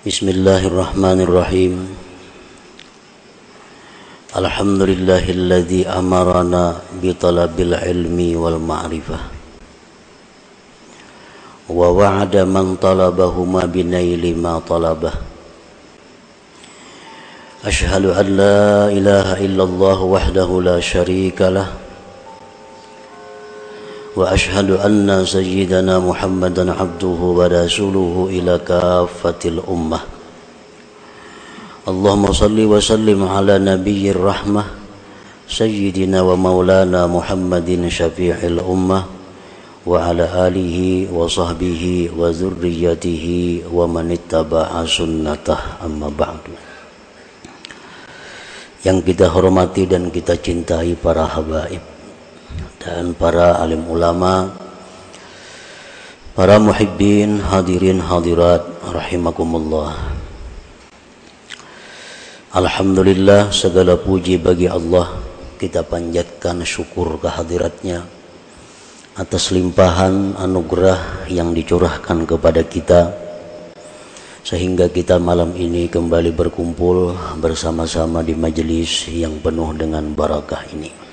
بسم الله الرحمن الرحيم. الحمد لله الذي أمرنا بطلب العلم والمعرفة. ووعد من طلبهما بنيل ما طلبه. أشهد أن لا إله إلا الله وحده لا شريك له. واشهد ان سيدنا محمدا عبده ورسوله الى كافه الامه اللهم صل وسلم على نبي الرحمه سيدنا ومولانا محمد شفيع الامه وعلى اله وصحبه وذريته ومن اتبع سنته اما بعد yang kita hormati dan kita cintai para habaib dan para alim ulama, para muhibbin, hadirin hadirat rahimakumullah. Alhamdulillah segala puji bagi Allah kita panjatkan syukur kehadiratnya atas limpahan anugerah yang dicurahkan kepada kita sehingga kita malam ini kembali berkumpul bersama-sama di majelis yang penuh dengan barakah ini.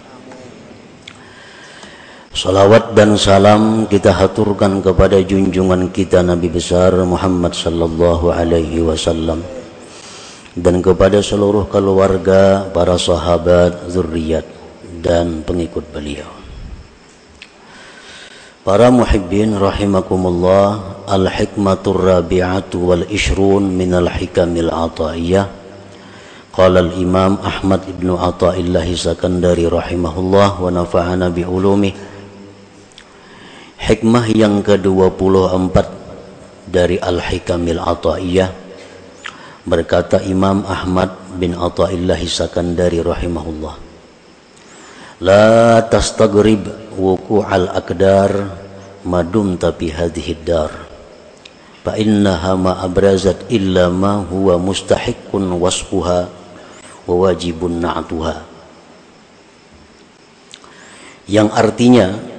Salawat dan salam kita haturkan kepada junjungan kita Nabi besar Muhammad sallallahu alaihi wasallam dan kepada seluruh keluarga, para sahabat, zuriat dan pengikut beliau. Para muhibbin rahimakumullah, al-hikmatur rabi'atu wal ishrun min al-hikamil ataiyah. Qala al-Imam Ahmad ibn Athaillah Sakandari rahimahullah wa nafa'ana bi ulumihi Hikmah yang ke-24 dari Al-Hikamil Ata'iyah. Berkata Imam Ahmad bin Ata'illah Sakandari rahimahullah. La tastagrib wuku'al akdar madum tapi hadhihi dar. Fa innaha ma abrazat illa ma huwa mustahiqqun wasfuha wa wajibun na'tuha. Yang artinya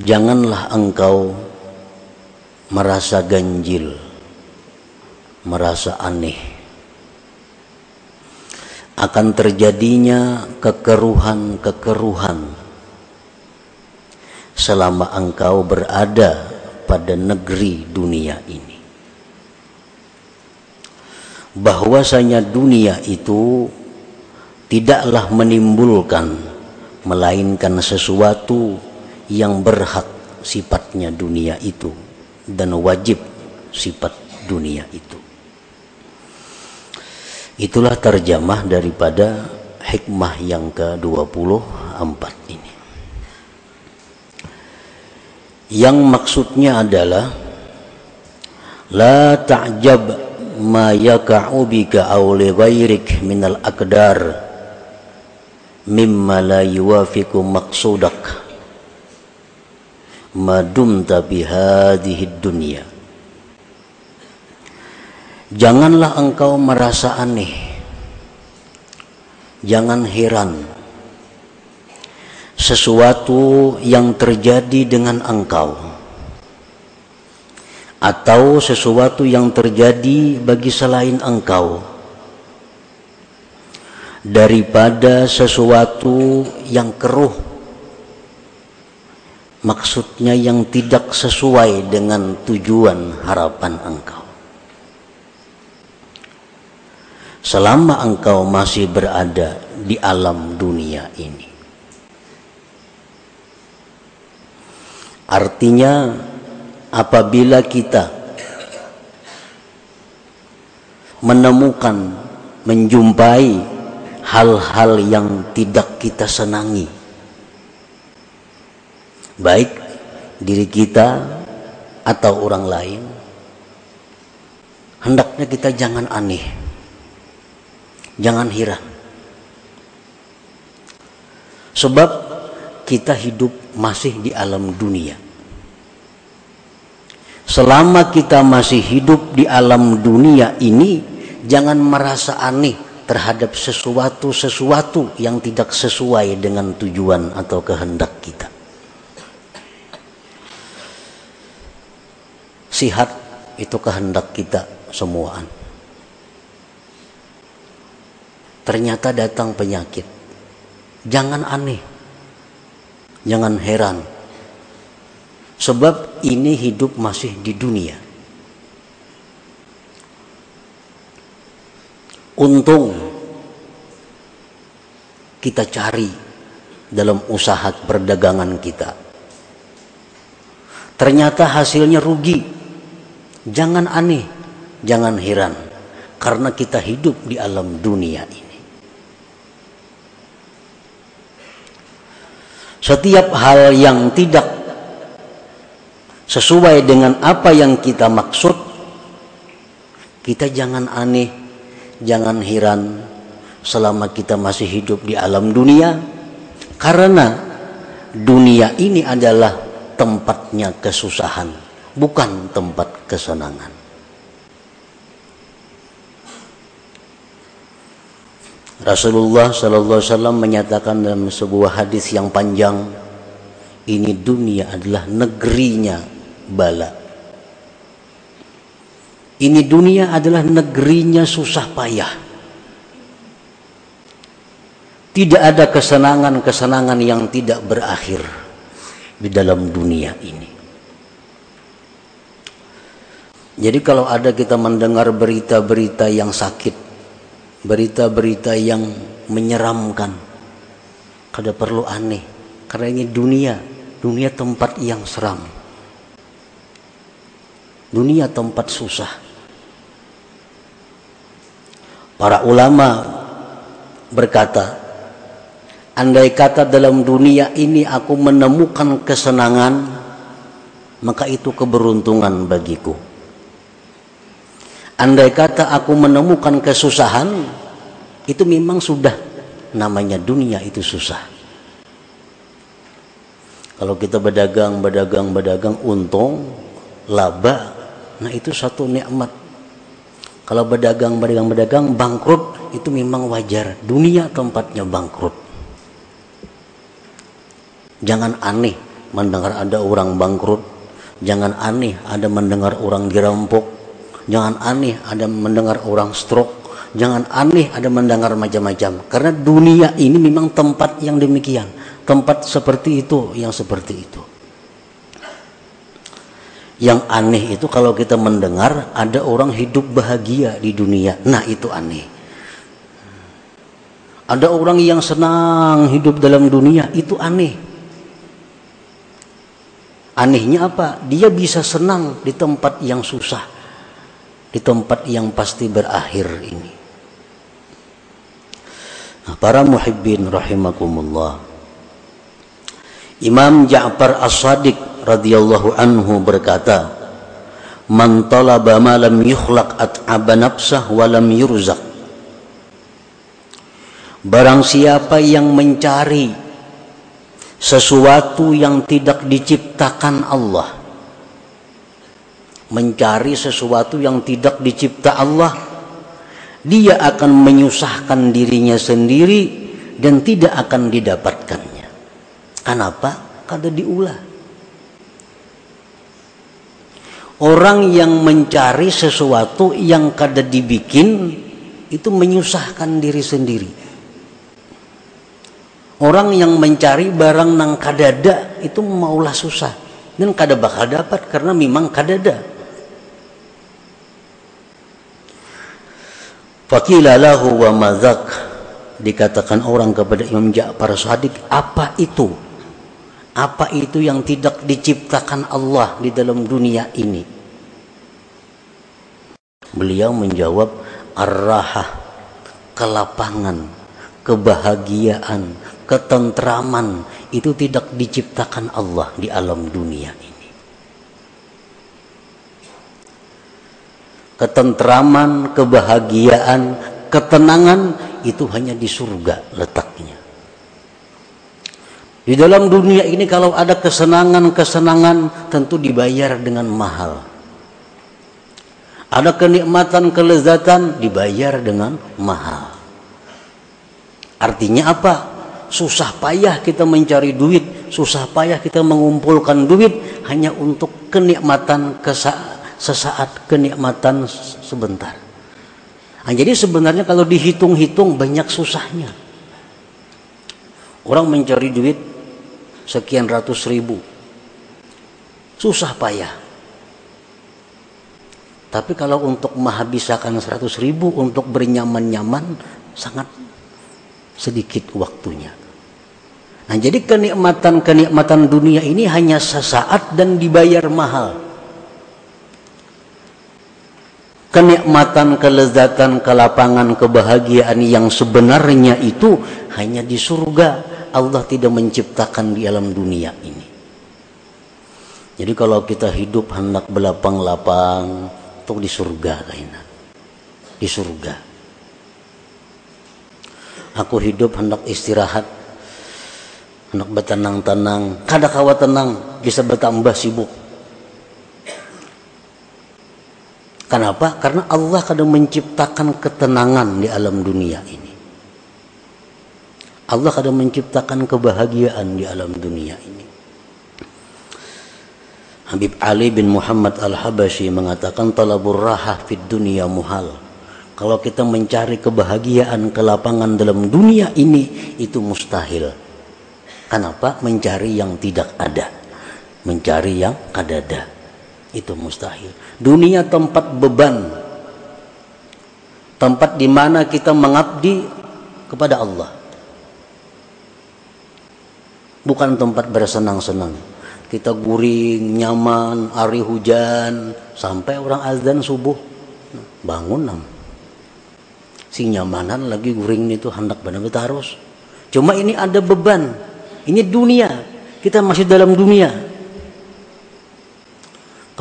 janganlah engkau merasa ganjil, merasa aneh. Akan terjadinya kekeruhan-kekeruhan selama engkau berada pada negeri dunia ini. Bahwasanya dunia itu tidaklah menimbulkan melainkan sesuatu yang berhak sifatnya dunia itu dan wajib sifat dunia itu. Itulah terjemah daripada hikmah yang ke-24 ini. Yang maksudnya adalah la ta'jab ma yaka'u bika aw li ghairik minal aqdar mimma la yuwafiqu maqsudak madumta bihadihi dunia Janganlah engkau merasa aneh. Jangan heran Sesuatu yang terjadi dengan engkau Atau sesuatu yang terjadi bagi selain engkau. Daripada sesuatu yang keruh maksudnya yang tidak sesuai dengan tujuan harapan engkau. Selama engkau masih berada di alam dunia ini. Artinya apabila kita menemukan, menjumpai hal-hal yang tidak kita senangi, baik diri kita atau orang lain hendaknya kita jangan aneh. Jangan heran sebab kita hidup masih di alam dunia. Selama kita masih hidup di alam dunia ini jangan merasa aneh terhadap sesuatu-sesuatu yang tidak sesuai dengan tujuan atau kehendak kita sihat itu kehendak kita semuaan. Ternyata datang penyakit. Jangan aneh. Jangan heran. Sebab ini hidup masih di dunia. Untung kita cari dalam usaha perdagangan kita. Ternyata hasilnya rugi. Jangan aneh, jangan heran karena kita hidup di alam dunia ini. Setiap hal yang tidak sesuai dengan apa yang kita maksud, kita jangan aneh, jangan heran selama kita masih hidup di alam dunia, karena dunia ini adalah tempatnya kesusahan, bukan tempat kesenangan. Rasulullah Sallallahu Alaihi Wasallam menyatakan dalam sebuah hadis yang panjang, ini dunia adalah negerinya bala. Ini dunia adalah negerinya susah payah. Tidak ada kesenangan-kesenangan yang tidak berakhir di dalam dunia ini. Jadi kalau ada kita mendengar berita-berita yang sakit, berita-berita yang menyeramkan kada perlu aneh. Karena ini dunia dunia tempat yang seram. Dunia tempat susah. Para ulama berkata andai kata dalam dunia ini aku menemukan kesenangan maka itu keberuntungan bagiku Andai kata aku menemukan kesusahan, itu memang sudah namanya dunia itu susah. Kalau kita berdagang, berdagang, berdagang, untung, laba, nah itu satu nikmat. Kalau berdagang, berdagang, berdagang, bangkrut, itu memang wajar. Dunia tempatnya bangkrut. Jangan aneh mendengar ada orang bangkrut. Jangan aneh ada mendengar orang dirampok Jangan aneh ada mendengar orang stroke. Jangan aneh ada mendengar macam-macam. Karena dunia ini memang tempat yang demikian. Tempat seperti itu, yang seperti itu. Yang aneh itu kalau kita mendengar ada orang hidup bahagia di dunia. Nah itu aneh. Ada orang yang senang hidup dalam dunia. Itu aneh. Anehnya apa? Dia bisa senang di tempat yang susah di tempat yang pasti berakhir ini. Nah, para muhibbin rahimakumullah. Imam Ja'far As-Sadiq radhiyallahu anhu berkata, "Man talaba ma lam yukhlaq at'aba nafsah wa lam yurzaq." Barang siapa yang mencari sesuatu yang tidak diciptakan Allah, mencari sesuatu yang tidak dicipta Allah. Dia akan menyusahkan dirinya sendiri dan tidak akan didapatkannya. Kenapa? karena diulah. Orang yang mencari sesuatu yang kada dibikin itu menyusahkan diri sendiri. Orang yang mencari barang nang kadada itu maulah susah. Dan kada bakal dapat karena memang kadada Fakila lahu wa mazak dikatakan orang kepada Imam Ja'far Sadiq apa itu? Apa itu yang tidak diciptakan Allah di dalam dunia ini? Beliau menjawab arrahah kelapangan kebahagiaan ketentraman itu tidak diciptakan Allah di alam dunia ini ketentraman, kebahagiaan, ketenangan itu hanya di surga letaknya. Di dalam dunia ini kalau ada kesenangan-kesenangan tentu dibayar dengan mahal. Ada kenikmatan, kelezatan dibayar dengan mahal. Artinya apa? Susah payah kita mencari duit, susah payah kita mengumpulkan duit hanya untuk kenikmatan, sesaat kenikmatan sebentar. Nah, jadi sebenarnya kalau dihitung-hitung banyak susahnya. Orang mencari duit sekian ratus ribu. Susah payah. Tapi kalau untuk menghabiskan seratus ribu untuk bernyaman-nyaman sangat sedikit waktunya. Nah, jadi kenikmatan-kenikmatan dunia ini hanya sesaat dan dibayar mahal. Kenikmatan, kelezatan, kelapangan, kebahagiaan yang sebenarnya itu hanya di surga. Allah tidak menciptakan di alam dunia ini. Jadi kalau kita hidup hendak belapang-lapang, tuh di surga kayaknya. Di surga. Aku hidup hendak istirahat, hendak bertenang-tenang kada kawa tenang bisa bertambah sibuk kenapa karena Allah kadang menciptakan ketenangan di alam dunia ini Allah kadang menciptakan kebahagiaan di alam dunia ini Habib Ali bin Muhammad Al-Habashi mengatakan talabur rahah fid dunia muhal kalau kita mencari kebahagiaan kelapangan dalam dunia ini itu mustahil Kenapa? Mencari yang tidak ada. Mencari yang ada-ada. Itu mustahil. Dunia tempat beban. Tempat di mana kita mengabdi kepada Allah. Bukan tempat bersenang-senang. Kita guring, nyaman, hari hujan, sampai orang azan subuh. Bangun nam. Si nyamanan lagi guring itu hendak benar-benar harus. Cuma ini ada beban ini dunia. Kita masih dalam dunia.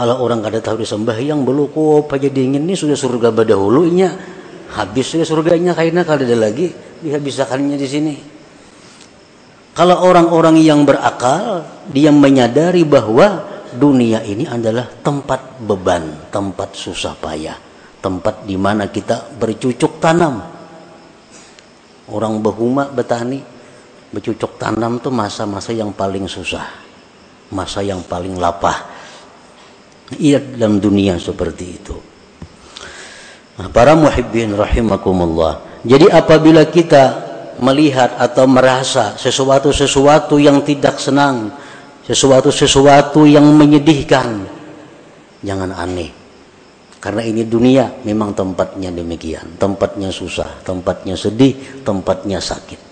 Kalau orang kada tahu disembahyang belum aja dingin ini sudah surga badahulunya habis sudah surganya karena kalau ada lagi dihabiskannya di sini. Kalau orang-orang yang berakal dia menyadari bahwa dunia ini adalah tempat beban, tempat susah payah, tempat di mana kita bercucuk tanam. Orang behuma betani bercucuk tanam tuh masa-masa yang paling susah masa yang paling lapah iya dalam dunia seperti itu. Nah, para muhibbin rahimakumullah. Jadi apabila kita melihat atau merasa sesuatu-sesuatu yang tidak senang sesuatu-sesuatu yang menyedihkan jangan aneh. Karena ini dunia memang tempatnya demikian. Tempatnya susah tempatnya sedih tempatnya sakit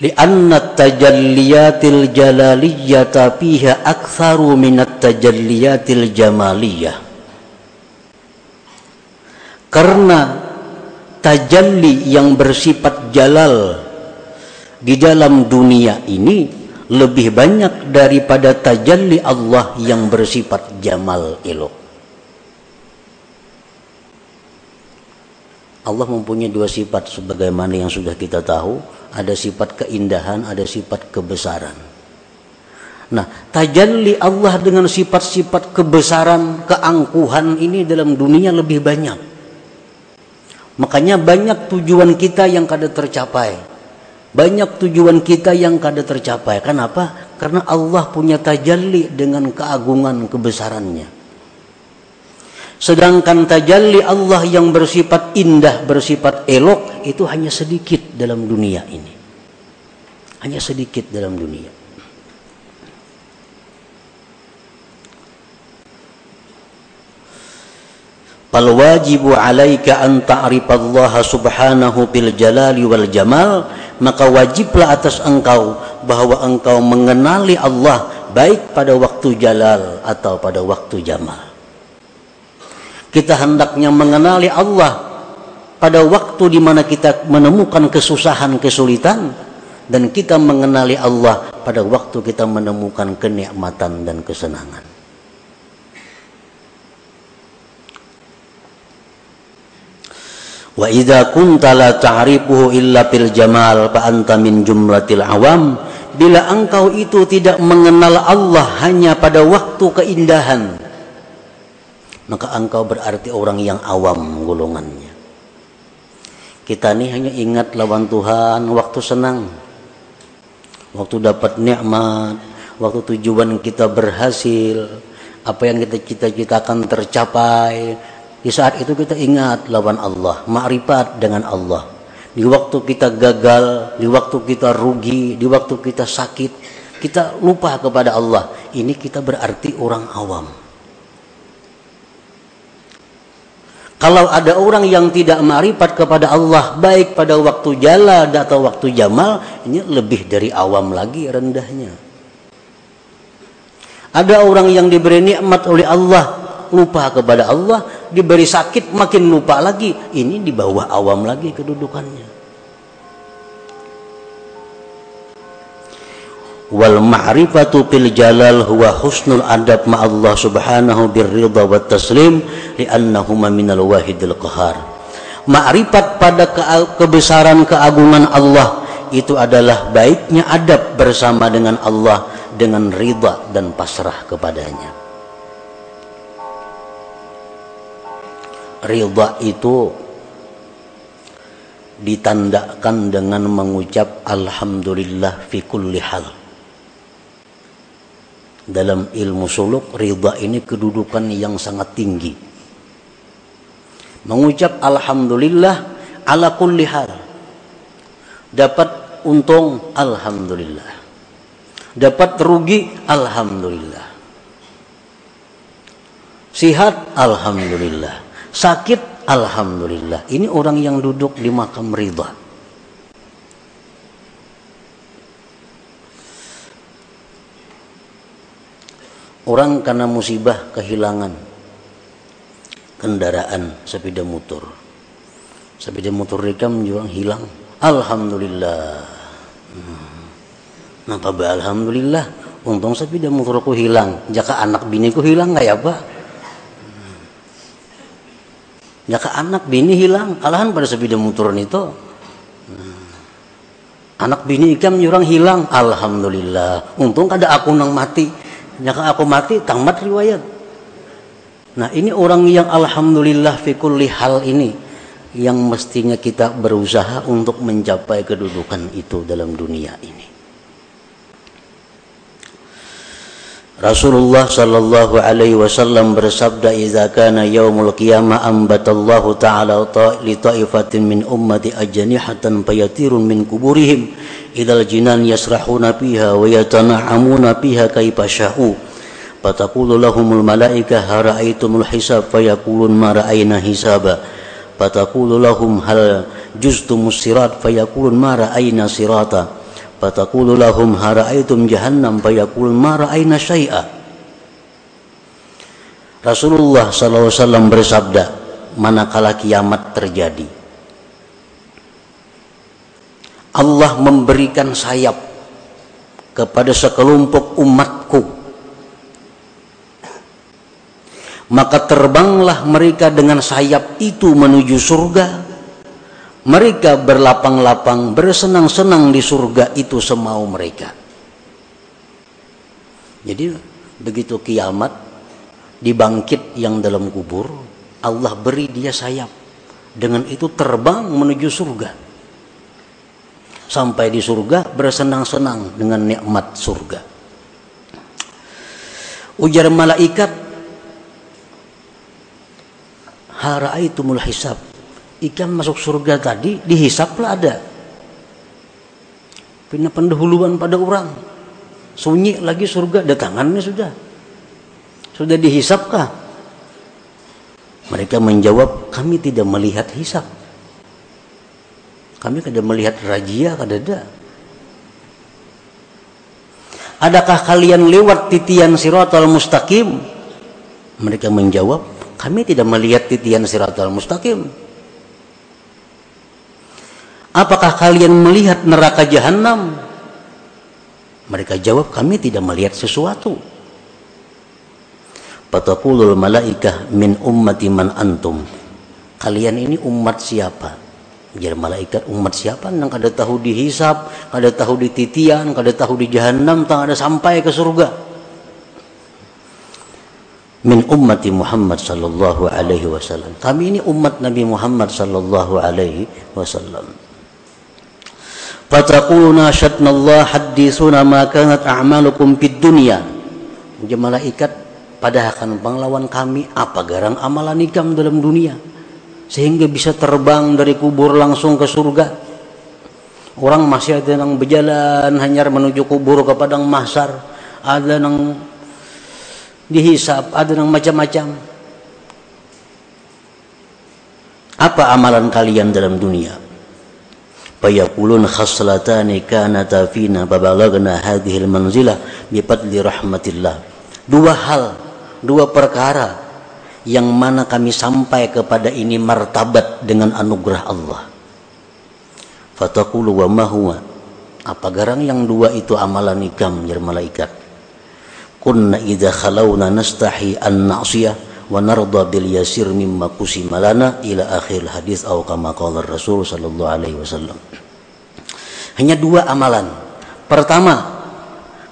لأن التجليات الجلالية فيها أكثر من التجليات الجمالية karena tajalli yang bersifat jalal di dalam dunia ini lebih banyak daripada tajalli Allah yang bersifat jamal elok Allah mempunyai dua sifat sebagaimana yang sudah kita tahu ada sifat keindahan, ada sifat kebesaran. Nah, tajalli Allah dengan sifat-sifat kebesaran, keangkuhan ini dalam dunia lebih banyak. Makanya banyak tujuan kita yang kada tercapai. Banyak tujuan kita yang kada tercapai. Kenapa? Karena Allah punya tajalli dengan keagungan kebesarannya. Sedangkan tajalli Allah yang bersifat indah, bersifat elok itu hanya sedikit dalam dunia ini. Hanya sedikit dalam dunia. Fal wajibu alaika an ta'rifallaha subhanahu bil jalali wal jamal maka wajiblah atas engkau bahwa engkau mengenali Allah baik pada waktu jalal atau pada waktu jamal kita hendaknya mengenali Allah pada waktu di mana kita menemukan kesusahan, kesulitan dan kita mengenali Allah pada waktu kita menemukan kenikmatan dan kesenangan. Wa idza kunta la ta'rifuhu illa bil jamal fa anta min jumlatil awam bila engkau itu tidak mengenal Allah hanya pada waktu keindahan maka engkau berarti orang yang awam golongannya. Kita ini hanya ingat lawan Tuhan waktu senang, waktu dapat nikmat, waktu tujuan kita berhasil, apa yang kita cita-citakan tercapai, di saat itu kita ingat lawan Allah, makrifat dengan Allah. Di waktu kita gagal, di waktu kita rugi, di waktu kita sakit, kita lupa kepada Allah. Ini kita berarti orang awam. Kalau ada orang yang tidak marifat kepada Allah baik pada waktu jala atau waktu jamal, ini lebih dari awam lagi rendahnya. Ada orang yang diberi nikmat oleh Allah lupa kepada Allah, diberi sakit makin lupa lagi. Ini di bawah awam lagi kedudukannya. Wal ma'rifatu bil jalal huwa husnul adab ma Allah subhanahu birridha wa taslim li'annahuma minal wahidil qahar. Ma'rifat pada ke kebesaran keagungan Allah itu adalah baiknya adab bersama dengan Allah dengan ridha dan pasrah kepadanya. Ridha itu ditandakan dengan mengucap alhamdulillah fi kulli hal dalam ilmu suluk ridha ini kedudukan yang sangat tinggi. Mengucap alhamdulillah ala kulli hal. Dapat untung alhamdulillah. Dapat rugi alhamdulillah. Sihat alhamdulillah. Sakit alhamdulillah. Ini orang yang duduk di makam ridha Orang karena musibah kehilangan kendaraan sepeda motor. Sepeda motor mereka menjual hilang. Alhamdulillah. Hmm. Napa ba alhamdulillah? Untung sepeda motorku hilang. Jaka anak biniku hilang nggak ya pak? Hmm. Jaka anak bini hilang, alahan pada sepeda motor itu. Hmm. Anak bini ikam nyurang hilang, alhamdulillah. Untung kada aku nang mati Nyaka aku mati tamat riwayat. Nah ini orang yang alhamdulillah fi kulli hal ini yang mestinya kita berusaha untuk mencapai kedudukan itu dalam dunia ini. Rasulullah sallallahu alaihi wasallam bersabda idza kana yaumul qiyamah ambatallahu ta'ala li ta'ifatin min ummati ajnihatan fayatirun min kuburihim idal jinan yasrahuna fiha wa yatana'amuna fiha kaifa sya'u fataqulu lahumul malaika hara'aitumul hisab fayaqulun ma ra'ayna hisaba fataqulu lahum hal juztumus sirat fayaqulun ma ra'ayna sirata Fataqulu lahum hara'aitum jahannam fayaqul ma syai'a. Rasulullah SAW bersabda, manakala kiamat terjadi, Allah memberikan sayap kepada sekelompok umatku. Maka terbanglah mereka dengan sayap itu menuju surga mereka berlapang-lapang bersenang-senang di surga itu semau mereka. Jadi begitu kiamat dibangkit yang dalam kubur Allah beri dia sayap. Dengan itu terbang menuju surga. Sampai di surga bersenang-senang dengan nikmat surga. Ujar malaikat haraitumul hisab ikan masuk surga tadi dihisaplah ada. Punya pendahuluan pada orang. Sunyi lagi surga datangannya sudah. Sudah dihisapkah mereka menjawab kami tidak melihat hisap. Kami tidak melihat rajia kadada adakah kalian lewat titian siratal mustaqim? Mereka menjawab kami tidak melihat titian siratal mustaqim Apakah kalian melihat neraka jahanam? Mereka jawab, kami tidak melihat sesuatu. Pataqulul malaikah min ummati man antum. Kalian ini umat siapa? Jadi malaikat umat siapa? Nang kada tahu dihisap, kada tahu di titian, kada tahu di jahanam, tak ada sampai ke surga. Min ummati Muhammad sallallahu alaihi wasallam. Kami ini umat Nabi Muhammad sallallahu alaihi wasallam. Fataquluna Allah hadithuna ma kanat a'malukum fid dunya. malaikat pada akan panglawan kami apa garang amalan ikam dalam dunia sehingga bisa terbang dari kubur langsung ke surga. Orang masih ada yang berjalan hanya menuju kubur ke padang mahsyar, ada yang dihisap, ada yang macam-macam. Apa amalan kalian dalam dunia? Fayaqulun khaslatani kanata fina babalagna hadhil manzilah bifadli rahmatillah. Dua hal dua perkara yang mana kami sampai kepada ini martabat dengan anugerah Allah. Fataqulu wa ma huwa? Apa garang yang dua itu amalan ikam ya malaikat? Kunna idza khalawna nastahi an na'siyah wa narda bil yasir mimma kusima lana ila akhir hadis atau kama qala Rasul sallallahu alaihi wasallam. Hanya dua amalan. Pertama,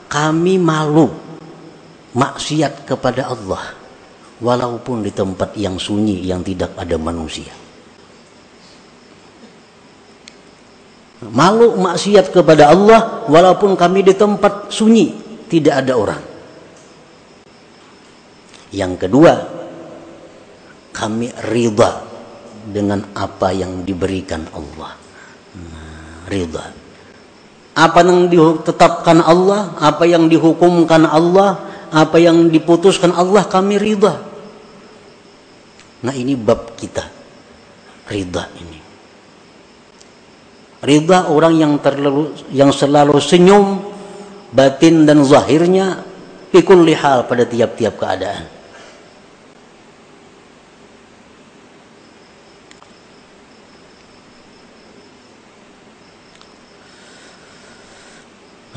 kami malu maksiat kepada Allah walaupun di tempat yang sunyi yang tidak ada manusia. Malu maksiat kepada Allah walaupun kami di tempat sunyi tidak ada orang. Yang kedua, kami ridha dengan apa yang diberikan Allah. Nah, ridha. Apa yang ditetapkan Allah, apa yang dihukumkan Allah, apa yang diputuskan Allah kami ridha. Nah ini bab kita. Ridha ini. Ridha orang yang terlalu yang selalu senyum batin dan zahirnya pikul lihal pada tiap-tiap keadaan.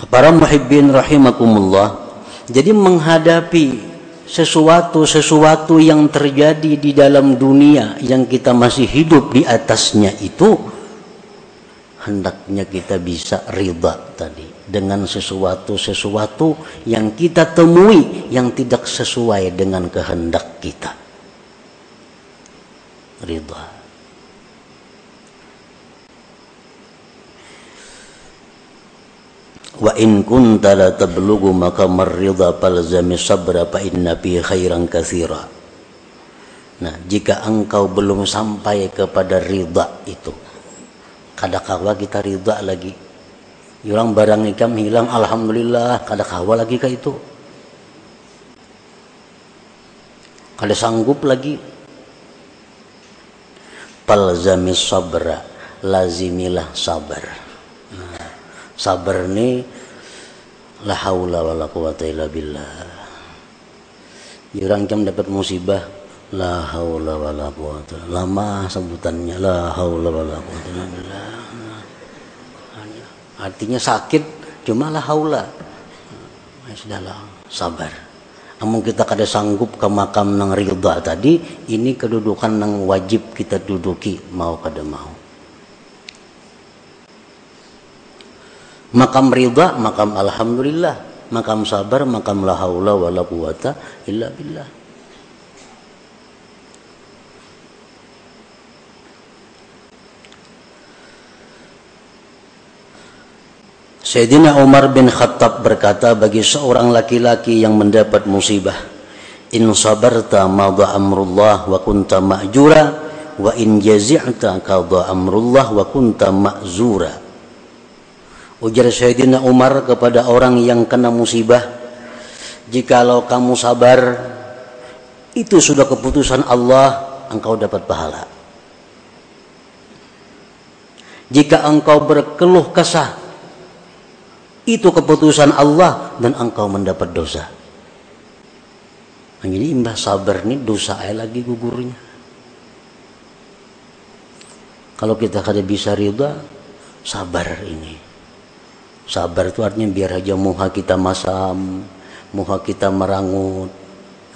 Para muhibbin rahimakumullah. Jadi menghadapi sesuatu-sesuatu yang terjadi di dalam dunia yang kita masih hidup di atasnya itu hendaknya kita bisa riba tadi dengan sesuatu-sesuatu yang kita temui yang tidak sesuai dengan kehendak kita. Ridha. Wa in kunta la tablughu maqamar ridha falzami sabra fa inna fi khairan katsira nah jika engkau belum sampai kepada ridha itu kadakawa kita ridha lagi? Orang barang ikam hilang alhamdulillah kadakawa lagi ke itu? Kada sanggup lagi. Falzami sabra lazimilah sabar sabar ni la haula wala quwata illa billah. Orang jam dapat musibah la haula wala quwata. Lama sebutannya la haula wala quwata illa billah. Artinya sakit cuma la haula. Ya sudahlah sabar. Namun kita kada sanggup ke makam nang ridha tadi ini kedudukan nang wajib kita duduki mau kada mau makam ridha makam alhamdulillah. Makam sabar makam la haula wala quwata illa billah. Sayyidina Umar bin Khattab berkata bagi seorang laki-laki yang mendapat musibah in sabarta madha amrullah wa kunta ma'jura wa in jazi'ta qada amrullah wa kunta ma'zura Ujar Sayyidina Umar kepada orang yang kena musibah, jikalau kamu sabar, itu sudah keputusan Allah, engkau dapat pahala. Jika engkau berkeluh kesah, itu keputusan Allah dan engkau mendapat dosa. Jadi imbah sabar ini dosa aja lagi gugurnya. Kalau kita kada bisa ridha, sabar ini. Sabar itu artinya biar aja muha kita masam, muha kita merangut.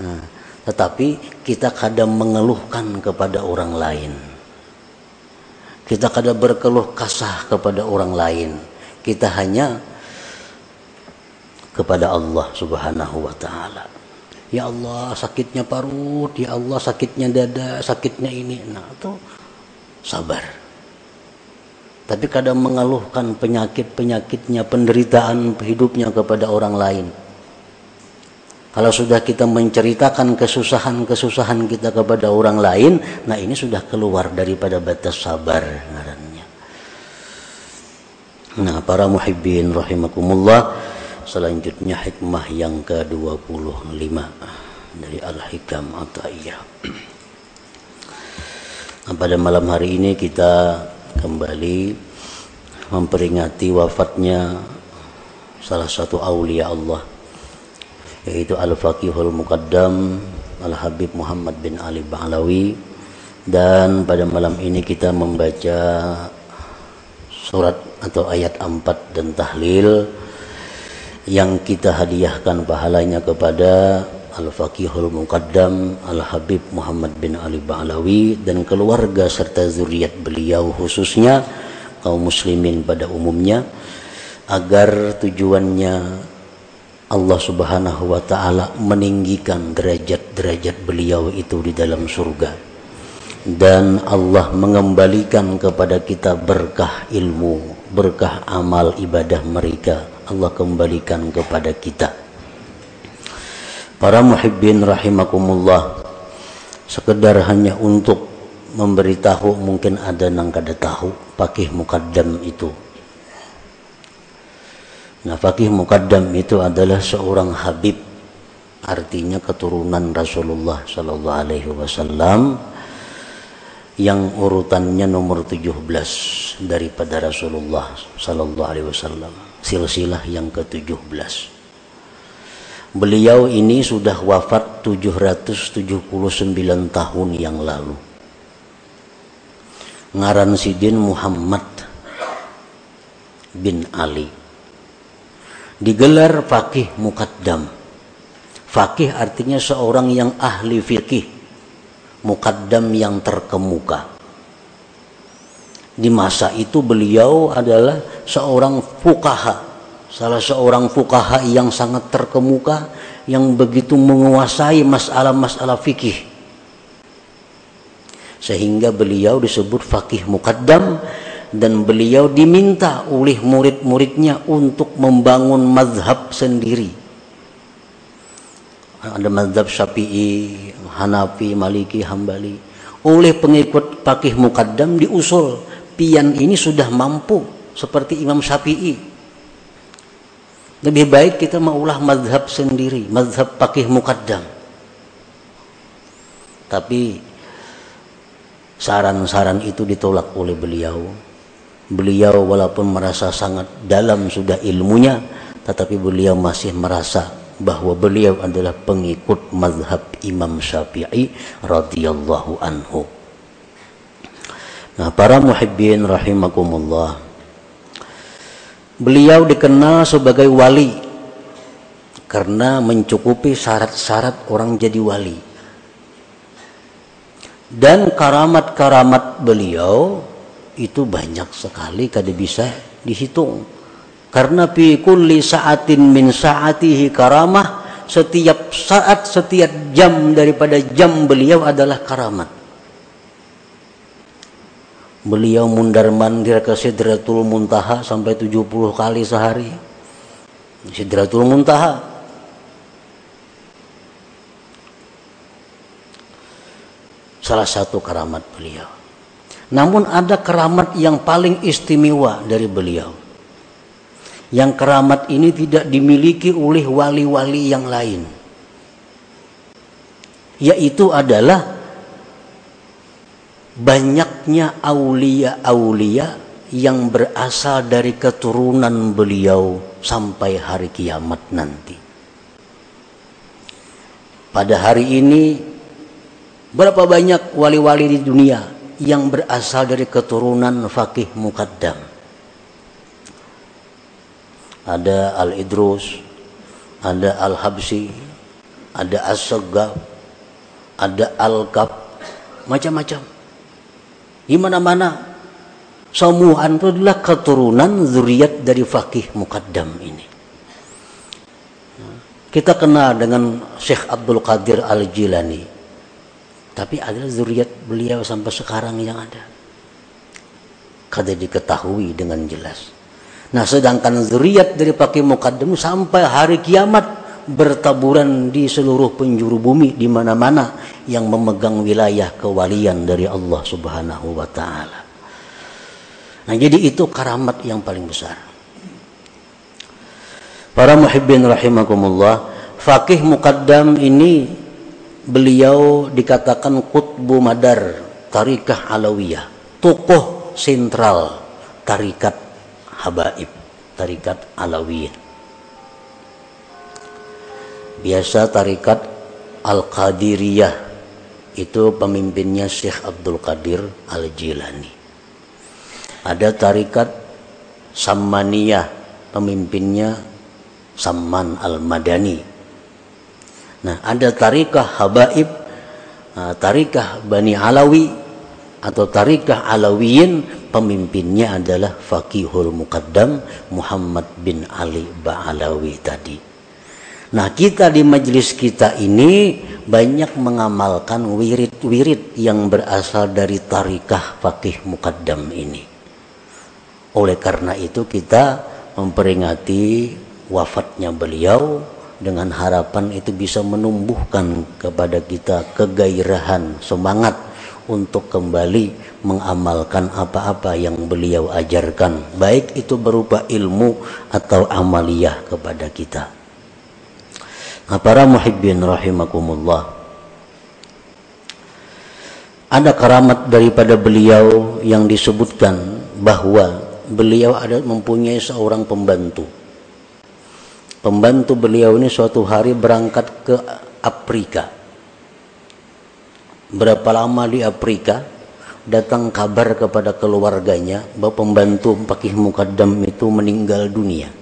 Nah, tetapi kita kadang mengeluhkan kepada orang lain. Kita kadang berkeluh kasah kepada orang lain. Kita hanya kepada Allah Subhanahu wa taala. Ya Allah sakitnya parut, ya Allah sakitnya dada, sakitnya ini. Nah, itu sabar. Tapi kadang mengeluhkan penyakit-penyakitnya, penderitaan hidupnya kepada orang lain. Kalau sudah kita menceritakan kesusahan-kesusahan kita kepada orang lain, nah ini sudah keluar daripada batas sabar. Nah, para muhibbin rahimakumullah, selanjutnya hikmah yang ke-25 dari Al-Hikam Ata'iyah. Nah, pada malam hari ini kita kembali memperingati wafatnya salah satu aulia Allah yaitu Al-Faqihul Muqaddam Al-Habib Muhammad bin Ali Ba'lawi. Dan pada malam ini kita membaca surat atau ayat 4 dan tahlil yang kita hadiahkan pahalanya kepada Al-Faqihul Muqaddam Al-Habib Muhammad bin Ali Ba'lawi dan keluarga serta zuriat beliau khususnya kaum muslimin pada umumnya agar tujuannya Allah Subhanahu wa taala meninggikan derajat-derajat beliau itu di dalam surga dan Allah mengembalikan kepada kita berkah ilmu, berkah amal ibadah mereka. Allah kembalikan kepada kita. Para muhibbin rahimakumullah, sekedar hanya untuk memberitahu mungkin ada nang kada tahu pakih mukaddam itu Nah, Fakih Mukaddam itu adalah seorang Habib, artinya keturunan Rasulullah Sallallahu Alaihi Wasallam yang urutannya nomor 17 daripada Rasulullah Sallallahu Alaihi Wasallam, silsilah yang ke-17. Beliau ini sudah wafat 779 tahun yang lalu. Ngaran Sidin Muhammad bin Ali digelar fakih mukaddam. Fakih artinya seorang yang ahli fikih, mukaddam yang terkemuka. Di masa itu beliau adalah seorang fukaha, salah seorang fukaha yang sangat terkemuka, yang begitu menguasai masalah-masalah fikih. Sehingga beliau disebut fakih mukaddam dan beliau diminta oleh murid-muridnya untuk membangun mazhab sendiri. Ada mazhab syafi'i Hanafi, Maliki, Hambali. Oleh pengikut pakih mukaddam diusul pian ini sudah mampu seperti Imam Syafi'i lebih baik kita maulah mazhab sendiri mazhab pakih mukaddam tapi saran-saran itu ditolak oleh beliau beliau walaupun merasa sangat dalam sudah ilmunya tetapi beliau masih merasa bahwa beliau adalah pengikut mazhab Imam Syafi'i radhiyallahu anhu. Nah, para muhibbin rahimakumullah. Beliau dikenal sebagai wali karena mencukupi syarat-syarat orang jadi wali. Dan karamat-karamat beliau itu banyak sekali kada bisa dihitung karena fi kulli sa'atin min sa'atihi karamah setiap saat setiap jam daripada jam beliau adalah karamat beliau mundar mandir ke Sidratul Muntaha sampai 70 kali sehari Sidratul Muntaha salah satu karamat beliau namun ada keramat yang paling istimewa dari beliau. Yang keramat ini tidak dimiliki oleh wali-wali yang lain. Yaitu adalah banyaknya aulia-aulia yang berasal dari keturunan beliau sampai hari kiamat nanti. Pada hari ini berapa banyak wali-wali di dunia yang berasal dari keturunan fakih mukaddam. Ada Al-Idrus, ada Al-Habsi, ada As-Saggab, ada Al-Kab, macam-macam. Di mana-mana semua itu adalah keturunan zuriat dari fakih mukaddam ini. Kita kenal dengan Syekh Abdul Qadir Al-Jilani tapi adalah zuriat beliau sampai sekarang yang ada kada diketahui dengan jelas. Nah, sedangkan zuriat dari pakai mukaddam sampai hari kiamat bertaburan di seluruh penjuru bumi di mana-mana yang memegang wilayah kewalian dari Allah Subhanahu wa taala. Nah, jadi itu karamat yang paling besar. Para muhibbin rahimakumullah, fakih mukaddam ini beliau dikatakan kutbu madar tarikah alawiyah, tokoh sentral tarikat habaib, tarikat alawiyah. Biasa tarikat Al-Qadiriyah itu pemimpinnya Syekh Abdul Qadir Al-Jilani. Ada tarikat Sammaniyah, pemimpinnya Samman Al-Madani. Nah, ada tarikah Habaib, ah, tarikah Bani Alawi atau tarikah Alawiyin, pemimpinnya adalah Fakihul Muqaddam Muhammad bin Ali Ba'alawi tadi. Nah, kita di majelis kita ini banyak mengamalkan wirid-wirid yang berasal dari tarikah Fakih Muqaddam ini. Oleh karena itu kita memperingati wafatnya beliau dengan harapan itu bisa menumbuhkan kepada kita kegairahan, semangat untuk kembali mengamalkan apa-apa yang beliau ajarkan, baik itu berupa ilmu atau amaliyah kepada kita. Nah, para muhibbin rahimakumullah. Ada karamat daripada beliau yang disebutkan bahwa beliau ada mempunyai seorang pembantu pembantu beliau ini suatu hari berangkat ke Afrika. Berapa lama di Afrika, datang kabar kepada keluarganya bahwa pembantu Pakih Mukaddam itu meninggal dunia.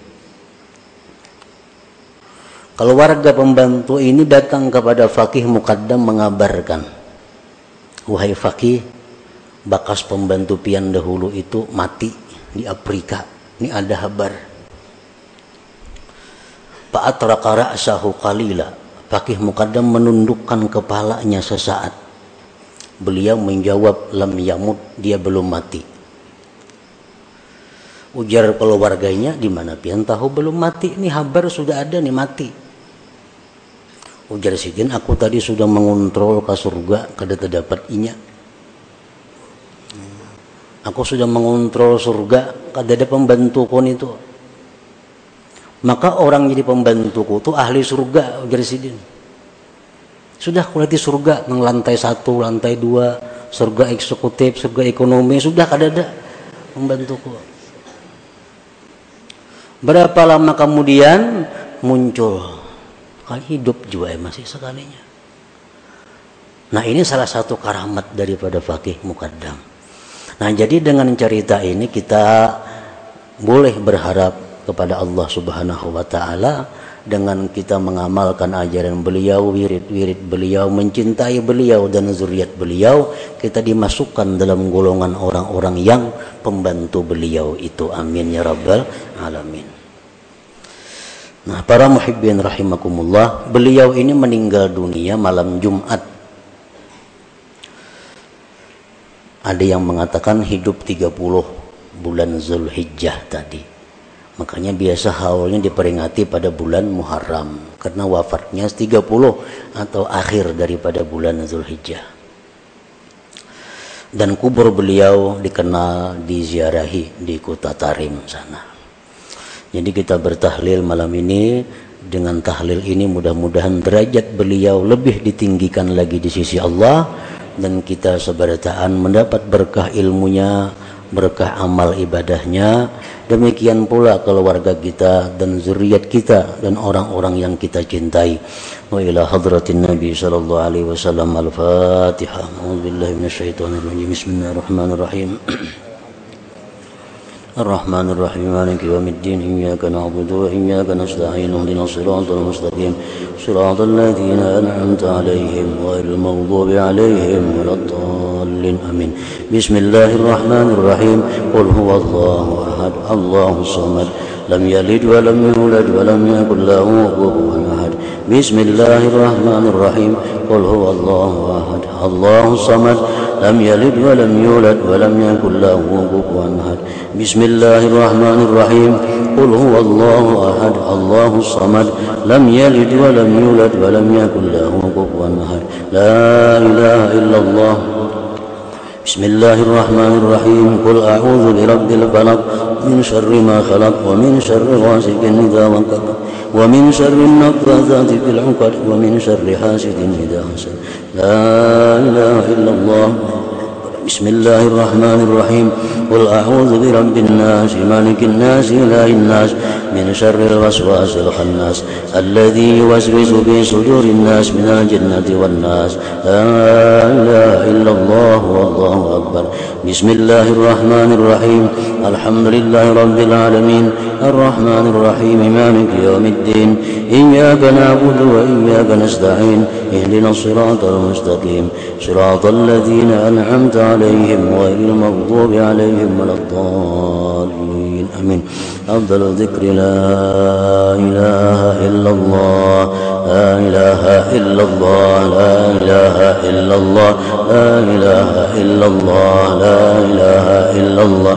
Keluarga pembantu ini datang kepada Fakih Mukaddam mengabarkan, Wahai Fakih, bakas pembantu pian dahulu itu mati di Afrika. Ini ada kabar Fa'atraka ra'sahu qalila. Fakih Mukaddam menundukkan kepalanya sesaat. Beliau menjawab lam yamut, dia belum mati. Ujar keluarganya, di mana pian tahu belum mati? Ini kabar sudah ada nih mati. Ujar aku tadi sudah mengontrol ke surga, kada terdapat inya. Aku sudah mengontrol surga, kada ada pembantu kon itu maka orang jadi pembantuku itu ahli surga ujar Sidin sudah kuliti surga nang lantai satu lantai dua surga eksekutif surga ekonomi sudah kada ada pembantuku. Berapa lama kemudian muncul kali hidup juga masih sekalinya nah ini salah satu karamat daripada fakih mukaddam nah jadi dengan cerita ini kita boleh berharap kepada Allah Subhanahu wa taala dengan kita mengamalkan ajaran beliau, wirid-wirid beliau, mencintai beliau dan zuriat beliau, kita dimasukkan dalam golongan orang-orang yang pembantu beliau itu. Amin ya rabbal alamin. Nah, para muhibbin rahimakumullah, beliau ini meninggal dunia malam Jumat. Ada yang mengatakan hidup 30 bulan Zulhijjah tadi. Makanya biasa haulnya diperingati pada bulan Muharram karena wafatnya 30 atau akhir daripada bulan Zulhijjah. Dan kubur beliau dikenal diziarahi di kota Tarim sana. Jadi kita bertahlil malam ini. Dengan tahlil ini mudah-mudahan derajat beliau lebih ditinggikan lagi di sisi Allah. Dan kita seberataan mendapat berkah ilmunya, berkah amal ibadahnya. Demikian pula keluarga kita dan zuriat kita dan orang-orang yang kita cintai. Wa ila hadratin nabi sallallahu alaihi wasallam al-fatihah a'udzubillahi minasyaitonir rajim bismillahirrahmanirrahim الرحمن الرحيم مالك يوم الدين إياك نعبد وإياك نستعين اهدنا الصراط المستقيم. صراط الذين أنعمت عليهم غير المغضوب عليهم ولا الضالين آمين. بسم الله الرحمن الرحيم. قل هو الله أحد الله الصمد. لم يلد ولم يولد ولم يكن له كفوا أحد. بسم الله الرحمن الرحيم. قل هو الله أحد الله الصمد. لم يلد ولم يولد ولم يكن له كفوا أحد. بسم الله الرحمن الرحيم. قل هو الله أحد الله الصمد. لم يلد ولم يولد ولم يكن له كفوا أحد. لا إله إلا الله. بسم الله الرحمن الرحيم. قل أعوذ برب الفلق من شر ما خلق ومن شر غاسق إذا وقب ومن شر النفاثات في العقد ومن شر حاسد إذا حسد. لا إله إلا الله. بسم الله الرحمن الرحيم. قل أعوذ برب الناس مالك الناس إله الناس من شر الوسواس الخناس الذي يوسوس في صدور الناس من الجنة والناس. لا إله إلا الله والله أكبر. بسم الله الرحمن الرحيم. الحمد لله رب العالمين. الرحمن الرحيم مالك يوم الدين. إياك نعبد وإياك نستعين. اهدنا الصراط المستقيم. صراط الذين أنعمت عليهم غير المغضوب عليهم ولا الضالين. آمين. أفضل الذكر لا إله إلا الله. لا إله إلا الله. لا إله إلا الله. لا إله إلا الله. لا إله إلا الله.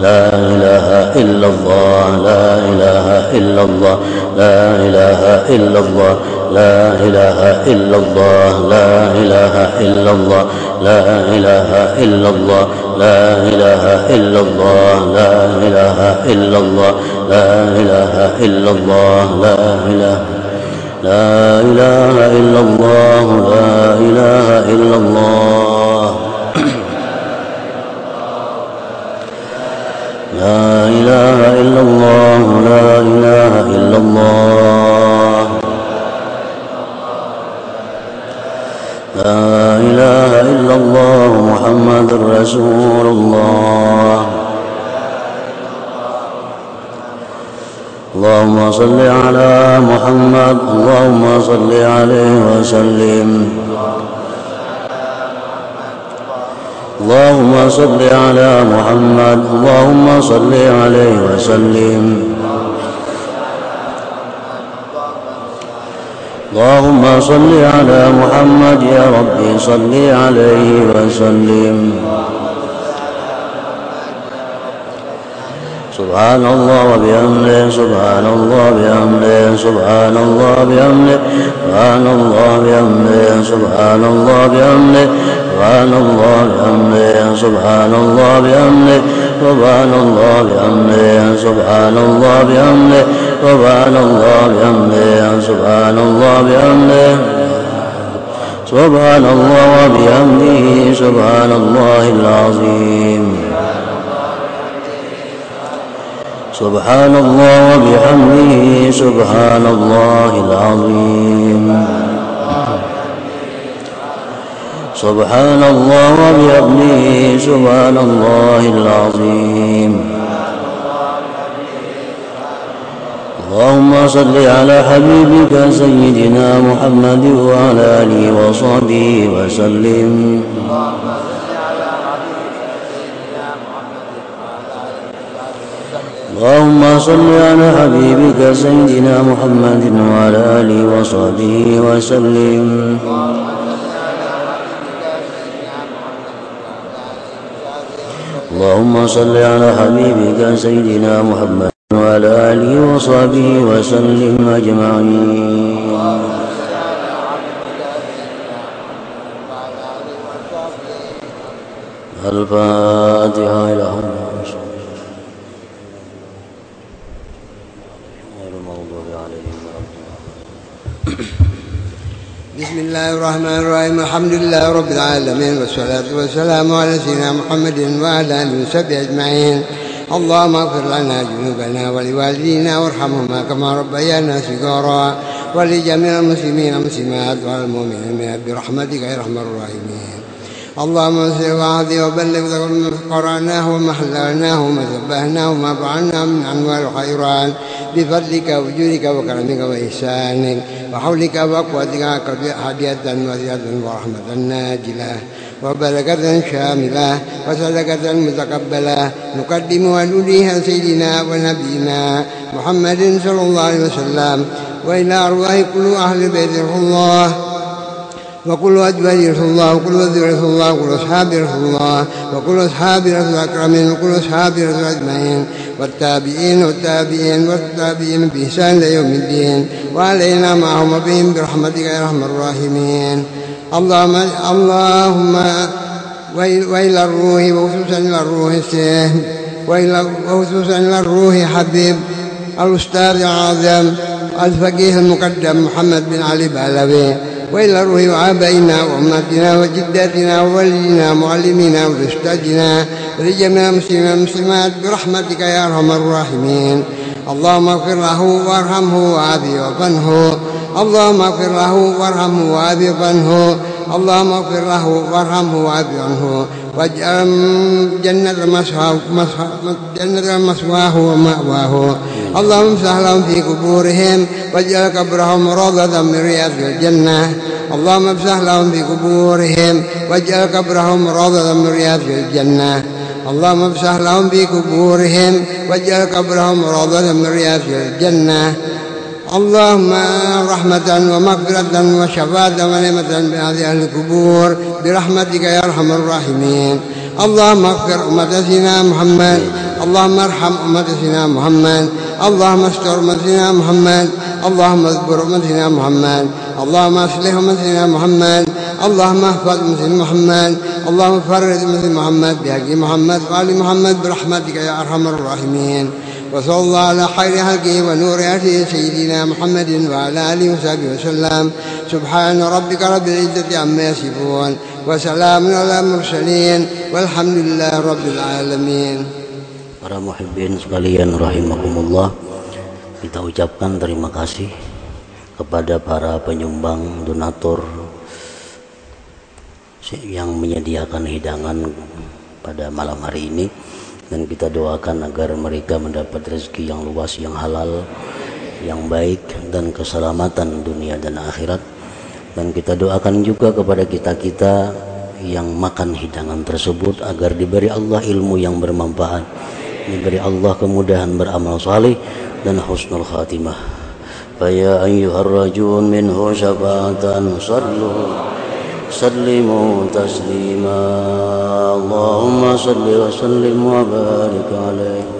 لا إله إلا الله لا إله إلا الله لا إله إلا الله لا إله إلا الله لا إله إلا الله لا إله إلا الله لا إله إلا الله لا إله إلا الله لا إله إلا الله لا إله لا إله إلا الله لا إله إلا الله لا إله إلا الله لا إله إلا الله. لا إله إلا الله محمد رسول الله. اللهم صل على محمد اللهم صل عليه وسلم. اللهم صل على محمد. اللهم صل عليه وسلم. اللهم صل على محمد يا ربي صل عليه وسلم. سبحان الله وبحمده سبحان الله بحمده سبحان الله بحمده سبحان الله بحمده سبحان الله بحمده سبحان الله بحمده سبحان الله بحمده سبحان الله بحمده سبحان الله بحمده سبحان الله بحمده سبحان الله بحمده سبحان الله وبحمده سبحان الله العظيم سبحان الله وبحمده سبحان الله العظيم سبحان الله وبحمده سبحان الله العظيم. اللهم صل على حبيبك سيدنا محمد وعلى آله وصحبه وسلم. اللهم صل على حبيبك سيدنا محمد وعلى آله وصحبه وسلم. اللهم صل على حبيبك سيدنا محمد وعلى آله وصحبه وسلم أجمعين. الفاتحة إلى غير المغضوب عليهم ولا بسم الله الرحمن الرحيم الحمد لله رب العالمين والصلاة والسلام على سيدنا محمد وعلى آله وصحبه أجمعين اللهم اغفر لنا ذنوبنا ولوالدينا وارحمهما كما ربيانا صغارا ولجميع المسلمين والمسلمات والمؤمنين برحمتك يا ارحم الراحمين اللهم انصر وعظي وبلغ ما قرأناه وما حللناه وما فعلناه من أنواع الخيرات بفضلك وجودك وكرمك وإحسانك وحولك وقوتك هدية وزيادة ورحمة ناجلة وبركة شاملة وصدقة متقبلة نقدم ونوليها سيدنا ونبينا محمد صلى الله عليه وسلم وإلى أرواح كل أهل بيت الله وكل أزواج رسول الله وكل أزواج رسول الله وكل أصحاب رسول الله وكل أصحاب رسول أكرمين وكل أصحاب رسول أجمعين. والتابعين والتابعين والتابعين بإحسان ليوم الدين. وعلينا معهم وبهم برحمتك يا أرحم الراحمين. اللهم اللهم وإلى الروح وخصوصا إلى الروح السيف وإلى وخصوصا إلى الروح حبيب الأستاذ العظيم الفقيه المقدم محمد بن علي بعلوي وإلى الروح وآبائنا وأمهاتنا وجداتنا ووالدنا ومعلمينا وأستاذنا ولجميع المسلمين والمسلمات برحمتك يا أرحم الراحمين. اللهم اغفر له وارحمه وعافه وعنه اللهم اغفر له وارحمه وعافه عنه اللهم اغفر له وارحمه وعف عنه. واجعل جنة مسواه ومأواه. اللهم امسح لهم في قبورهم. واجعل قبرهم روضة من رياض الجنة. اللهم امسح لهم في قبورهم. واجعل قبرهم روضة من رياض الجنة. اللهم امسح لهم في قبورهم. واجعل قبرهم روضة من رياض الجنة. اللهم رحمة ومغفرة وشفاة ونعمة بهذه أهل القبور برحمتك يا أرحم الراحمين. اللهم اغفر أمة سيدنا محمد اللهم ارحم أمة سيدنا محمد اللهم استر أمة سيدنا محمد اللهم اذكر أمة سيدنا محمد اللهم اصلح أمة سيدنا محمد اللهم احفظ أمة محمد اللهم فرد أمة محمد بحق محمد وآل محمد برحمتك يا أرحم الراحمين. وصلى الله على خير خلقه ونور عرشه سيدنا محمد وعلى اله وصحبه وسلم سبحان ربك رب العزه عما يصفون وسلام على المرسلين والحمد لله رب العالمين Para muhibbin sekalian rahimakumullah Kita ucapkan terima kasih kepada para penyumbang donatur yang menyediakan hidangan pada malam hari ini dan kita doakan agar mereka mendapat rezeki yang luas yang halal yang baik dan keselamatan dunia dan akhirat. Dan kita doakan juga kepada kita-kita yang makan hidangan tersebut agar diberi Allah ilmu yang bermanfaat diberi Allah kemudahan beramal salih dan husnul khatimah. Faya ayyuhar rajun minhu syafa'atan sallu سلموا تسليما. اللهم صل وسلم وبارك عليه.